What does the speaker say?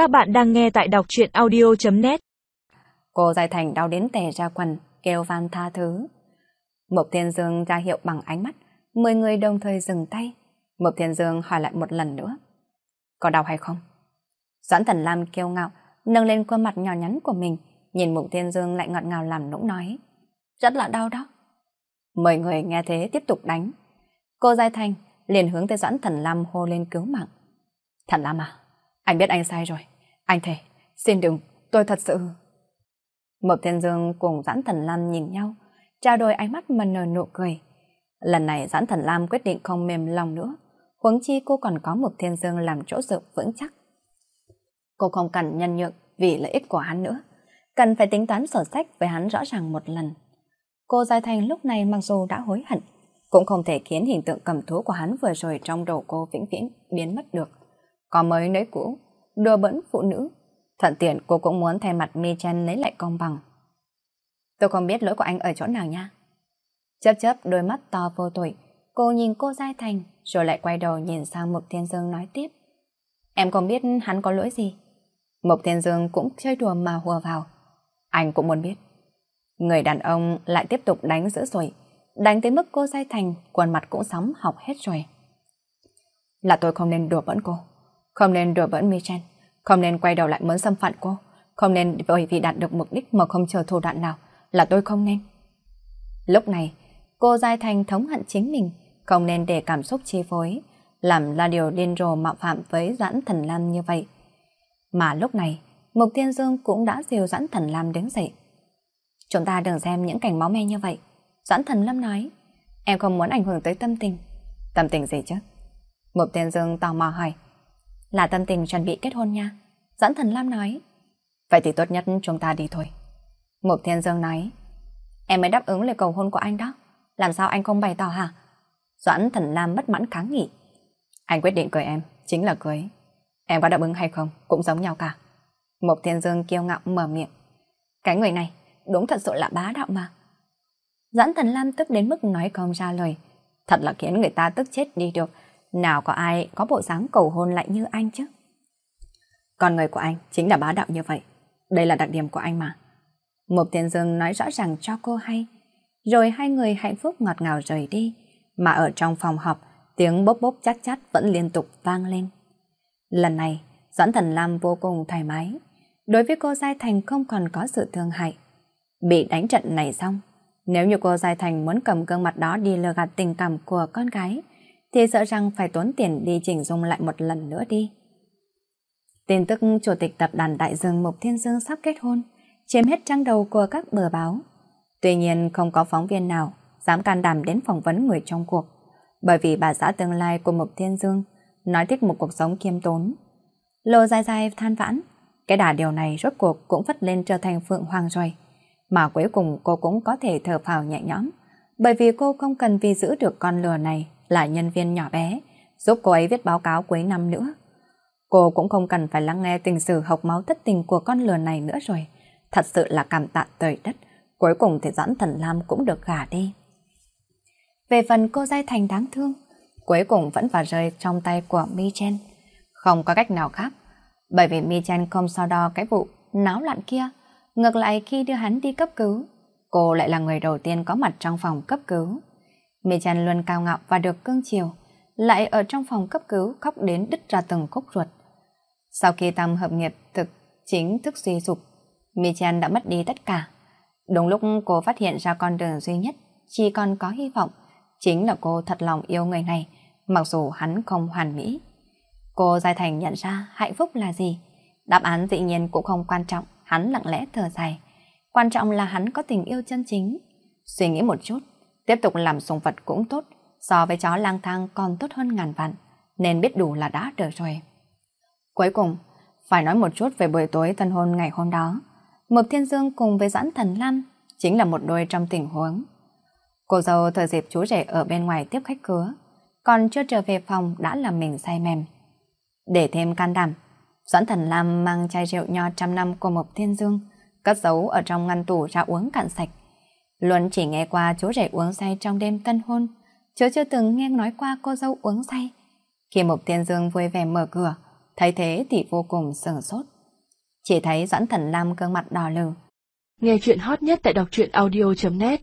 Các bạn đang nghe tại đọc truyện audio.net Cô Giai Thành đau đến tè ra quần, kêu van tha thứ. Mộc Thiên Dương ra hiệu bằng ánh mắt, mười người đồng thời dừng tay. Mộc Thiên Dương hỏi lại một lần nữa. Có đau hay không? Doãn Thần Lam kêu ngạo, nâng lên khuôn mặt nhỏ nhắn của mình, nhìn Mộc Thiên Dương lại ngọt ngào làm nũng nói. Rất là đau đó. Mười người nghe thế tiếp tục đánh. Cô Giai Thành liền hướng tới Doãn Thần Lam hô lên cứu mạng. Thần Lam à, anh biết anh sai rồi. Anh thề, xin đừng, tôi thật sự... Mộc Thiên Dương cùng Doãn Thần Lam nhìn nhau, trao đổi ánh mắt mà nở nụ cười. Lần này Doãn Thần Lam quyết định không mềm lòng nữa, huống chi cô còn có Mộc Thiên Dương làm chỗ dựa vững chắc. Cô không cần nhân nhượng vì lợi ích của hắn nữa, cần phải tính toán sổ sách với hắn rõ ràng một lần. Cô Giai Thành lúc này mặc dù đã hối hận, cũng không thể khiến hình tượng cầm thú của hắn vừa rồi trong đầu cô vĩnh viễn biến mất được. Có mới nấy cũ, đùa bẩn phụ nữ. Thuận tiện cô cũng muốn thay mặt Mi Chen lấy lại công bằng. Tôi không biết lỗi của anh ở chỗ nào nha. Chớp chớp đôi mắt to vô tội, cô nhìn cô Giai Thành rồi lại quay đầu nhìn sang Mục Thiên Dương nói tiếp. Em không biết hắn có lỗi gì. Mục Thiên Dương cũng chơi đùa mà hùa vào. Anh cũng muốn biết. Người đàn ông lại tiếp tục đánh dữ rồi. Đánh tới mức cô Giai Thành, quần mặt cũng sóng học hết rồi. Là tôi không nên đùa bỡn cô. Không nên đùa bỡn Michen, không nên quay đầu lại muốn xâm phạm cô, không nên bởi vì đạt được mục đích mà không chờ thủ đoạn nào, là tôi không nên. Lúc này, cô Giai Thành thống hận chính mình, không nên để cảm xúc chi phối, làm là điều điên rồ mạo phạm với Doãn Thần Lam như vậy. Mà lúc này, Mục Thiên Dương cũng đã dìu Doãn Thần Lam đứng dậy. Chúng ta đừng xem những cảnh máu me như vậy. Doãn Thần Lam nói, em không muốn ảnh hưởng tới tâm tình. Tâm tình gì chứ? Mục Thiên Dương tò mò hỏi. Là tâm tình chuẩn bị kết hôn nha. Doãn Thần Lam nói. Vậy thì tốt nhất chúng ta đi thôi. Mục Thiên Dương nói. Em mới đáp ứng lời cầu hôn của anh đó. Làm sao anh không bày tỏ hả? Doãn Thần Lam bất mãn kháng nghị. Anh quyết định cưới em, chính là cưới. Em có đáp ứng hay không, cũng giống nhau cả. Mục Thiên Dương kiêu ngạo mở miệng. Cái người này, đúng thật sự là bá đạo mà. Doãn Thần Lam tức đến mức nói không ra lời. Thật là khiến người ta tức chết đi được. Nào có ai có bộ dáng cầu hôn lại như anh chứ? Con người của anh chính là bá đạo như vậy. Đây là đặc điểm của anh mà. Một thiên dương nói rõ ràng cho cô hay. Rồi hai người hạnh phúc ngọt ngào rời đi. Mà ở trong phòng họp, tiếng bốc bốc chát chát vẫn liên tục vang lên. Lần này, Doãn Thần Lam vô cùng thoải mái. Đối với cô Giai Thành không còn có sự thương hại. Bị đánh trận này xong, nếu như cô Giai Thành muốn cầm gương mặt đó đi lừa gạt tình cảm của con gái, thì sợ rằng phải tốn tiền đi chỉnh dung lại một lần nữa đi. Tin tức Chủ tịch Tập đoàn Đại Dương Mục Thiên Dương sắp kết hôn, chiếm hết trang đầu của các bờ báo. Tuy nhiên không có phóng viên nào dám can đảm đến phỏng vấn người trong cuộc, bởi vì bà xã tương lai của Mục Thiên Dương nói thích một cuộc sống kiêm tốn. Lô dài dài than vãn, cái đà điều này rốt cuộc cũng phất lên trở thành phượng hoàng rồi. Mà cuối cùng cô cũng có thể thở phào nhẹ nhõm, bởi vì cô không cần vì giữ được con lừa này là nhân viên nhỏ bé, giúp cô ấy viết báo cáo cuối năm nữa. Cô cũng không cần phải lắng nghe tình sử học máu thất tình của con lừa này nữa rồi. Thật sự là cảm tạ trời đất. Cuối cùng thì Doãn Thần Lam cũng được gả đi. Về phần cô Giai Thành đáng thương, cuối cùng vẫn phải rơi trong tay của Mi Chen. Không có cách nào khác, bởi vì Mi Chen không so đo cái vụ náo loạn kia. Ngược lại khi đưa hắn đi cấp cứu, cô lại là người đầu tiên có mặt trong phòng cấp cứu. Mê Chen luôn cao ngạo và được cưng chiều, lại ở trong phòng cấp cứu khóc đến đứt ra từng khúc ruột. Sau khi tam hợp nghiệp thực chính thức suy sụp, Mê Chen đã mất đi tất cả. Đúng lúc cô phát hiện ra con đường duy nhất, chỉ còn có hy vọng, chính là cô thật lòng yêu người này, mặc dù hắn không hoàn mỹ. Cô Giai Thành nhận ra hạnh phúc là gì. Đáp án dĩ nhiên cũng không quan trọng, hắn lặng lẽ thở dài. Quan trọng là hắn có tình yêu chân chính. Suy nghĩ một chút, tiếp tục làm sùng vật cũng tốt, so với chó lang thang còn tốt hơn ngàn vạn, nên biết đủ là đã được rồi. Cuối cùng, phải nói một chút về buổi tối tân hôn ngày hôm đó. Mộc Thiên Dương cùng với Doãn Thần Lam chính là một đôi trong tình huống. Cô dâu thời dịp chú rể ở bên ngoài tiếp khách cửa, còn chưa trở về phòng đã làm mình say mềm. Để thêm can đảm, Doãn Thần Lam mang chai rượu nho trăm năm của Mộc Thiên Dương, cất giấu ở trong ngăn tủ ra uống cạn sạch. Luân chỉ nghe qua chú rể uống say trong đêm tân hôn, chứ chưa từng nghe nói qua cô dâu uống say. Khi Mục Thiên Dương vui vẻ mở cửa, Thấy thế thì vô cùng sừng sốt. Chỉ thấy Doãn Thần Lam gương mặt đỏ lừ. Nghe chuyện hot nhất tại đọc truyện audio.net